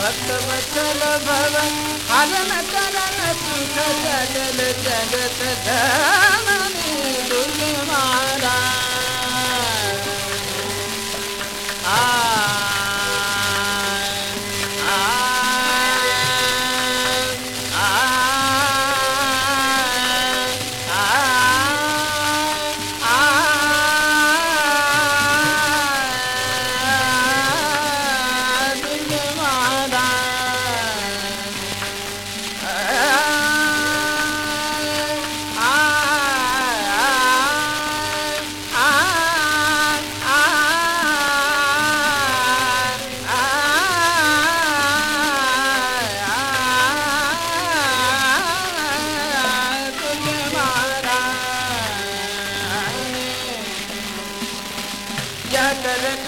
सकल भवन हरण करन सुख सकल जगत धरणी दुख मान I'm gonna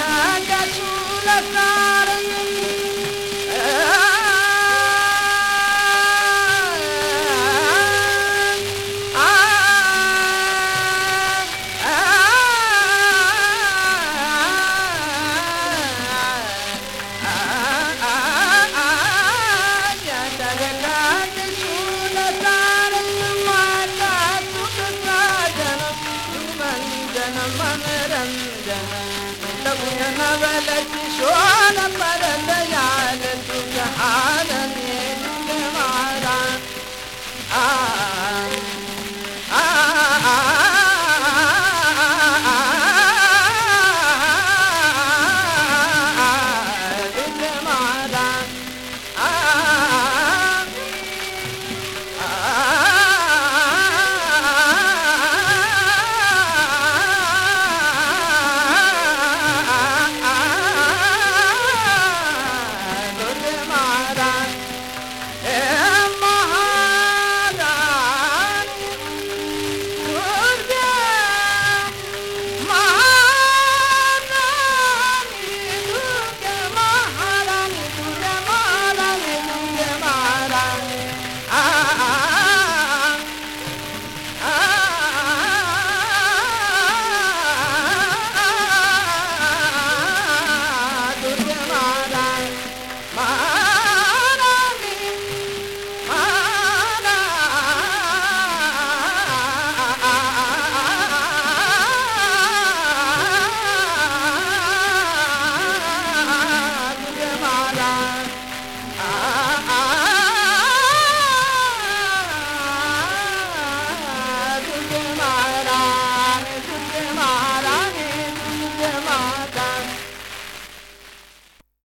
जनरनाथ सुलतारंग Yeah,